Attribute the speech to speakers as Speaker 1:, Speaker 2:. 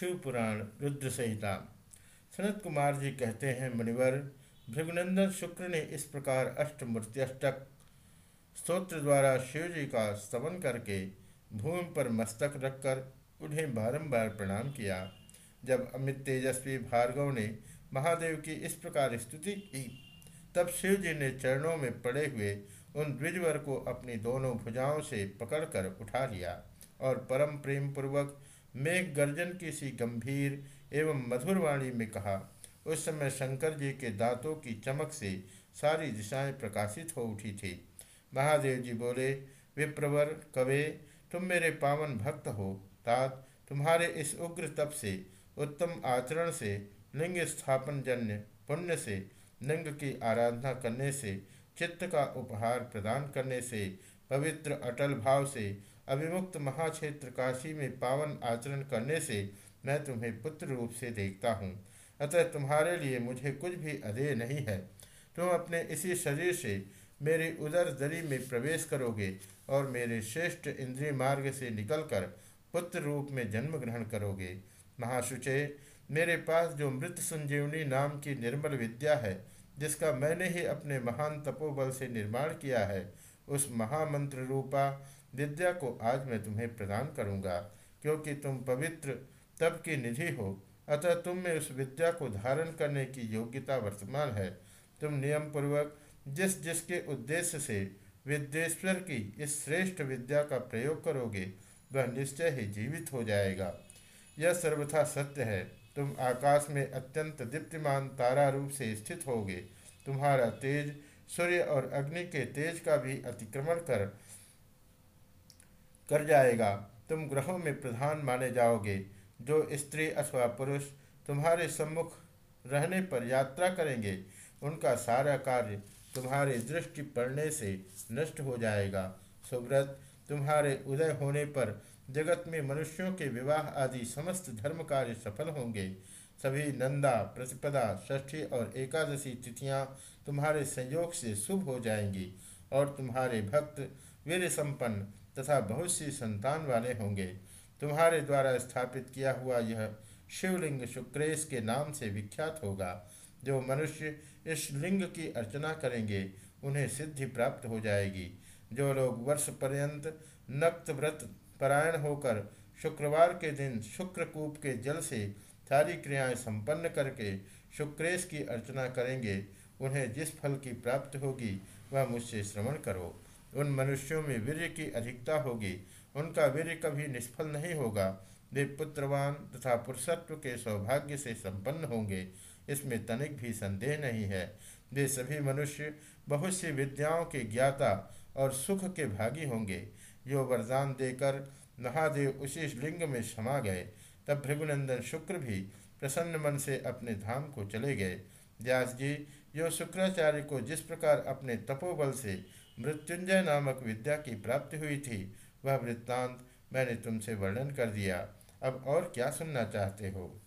Speaker 1: शिव पुराण रुद्र संहिता। सनत कुमार जी कहते हैं मणिवर भृगुनंदन शुक्र ने इस प्रकार अष्टमूर्त्यष्टक स्त्रोत्र द्वारा शिव जी का स्तवन करके भूमि पर मस्तक रखकर उन्हें बारंबार प्रणाम किया। जब अमित तेजस्वी भार्गव ने महादेव की इस प्रकार स्तुति की, तब शिव जी ने चरणों में पड़े हुए उन द्विजवर को अपनी दोनों भुजाओं से पकड़कर उठा लिया और परम प्रेम पूर्वक मेघ गर्जन की सी गंभीर एवं मधुर वाणी में कहा, उस समय शंकर जी के दांतों की चमक से सारी दिशाएँ प्रकाशित हो उठी थी। महादेव जी बोले, विप्रवर कवे, तुम मेरे पावन भक्त हो, तात तुम्हारे इस उग्र तप से, उत्तम आचरण से, लिंग स्थापन जन्य पुण्य से, लिंग की आराधना करने से, चित्त का उपहार प्रदान करने से, पवित्र अटल भाव से अभिमुक्त महाक्षेत्र काशी में पावन आचरण करने से मैं तुम्हें पुत्र रूप से देखता हूँ। अतः तुम्हारे लिए मुझे कुछ भी अधेय नहीं है। तुम अपने इसी शरीर से मेरी उदर दरी में प्रवेश करोगे और मेरे श्रेष्ठ इंद्रिय मार्ग से निकलकर पुत्र रूप में जन्म ग्रहण करोगे। महाशुचे, मेरे पास जो मृत संजीवनी नाम की निर्मल विद्या है, जिसका मैंने ही अपने महान तपोबल से निर्माण किया है, उस महामंत्र रूपा विद्या को आज मैं तुम्हें प्रदान करूँगा, क्योंकि तुम पवित्र तब की निधि हो। अतः तुम में उस विद्या को धारण करने की योग्यता वर्तमान है। तुम नियम पूर्वक जिस जिसके उद्देश्य से विद्येश्वर की इस श्रेष्ठ विद्या का प्रयोग करोगे, वह निश्चय ही जीवित हो जाएगा। यह सर्वथा सत्य है। तुम आकाश में अत्यंत दीप्तिमान तारा रूप से स्थित होगे। तुम्हारा तेज सूर्य और अग्नि के तेज का भी अतिक्रमण कर कर जाएगा। तुम ग्रहों में प्रधान माने जाओगे। जो स्त्री अथवा पुरुष तुम्हारे सम्मुख रहने पर यात्रा करेंगे, उनका सारा कार्य तुम्हारे दृष्टि पड़ने से नष्ट हो जाएगा। सुव्रत, तुम्हारे उदय होने पर जगत में मनुष्यों के विवाह आदि समस्त धर्म कार्य सफल होंगे। सभी नंदा, प्रतिपदा, षष्ठी और एकादशी तिथियाँ तुम्हारे संयोग से शुभ हो जाएँगी और तुम्हारे भक्त वीर संपन्न तथा बहुत सी संतान वाले होंगे। तुम्हारे द्वारा स्थापित किया हुआ यह शिवलिंग शुक्रेश के नाम से विख्यात होगा। जो मनुष्य इस लिंग की अर्चना करेंगे, उन्हें सिद्धि प्राप्त हो जाएगी। जो लोग वर्ष पर्यंत नक्त व्रत परायण होकर शुक्रवार के दिन शुक्रकूप के जल से सारी क्रियाएँ संपन्न करके शुक्रेश की अर्चना करेंगे, उन्हें जिस फल की प्राप्त होगी, वह मुझसे श्रवण करो। उन मनुष्यों में वीर्य की अधिकता होगी। उनका वीर्य कभी निष्फल नहीं होगा। वे पुत्रवान तथा पुरुषत्व के सौभाग्य से संपन्न होंगे। इसमें तनिक भी संदेह नहीं है। वे सभी मनुष्य बहुत सी विद्याओं के ज्ञाता और सुख के भागी होंगे। जो वरदान देकर महादेव उसी लिंग में समा गए। तब भृगुनंदन शुक्र भी प्रसन्न मन से अपने धाम को चले गए। व्यास जी जो शुक्राचार्य को जिस प्रकार अपने तपोबल से मृत्युंजय नामक विद्या की प्राप्ति हुई थी। वह वृत्तांत मैंने तुमसे वर्णन कर दिया। अब और क्या सुनना चाहते हो?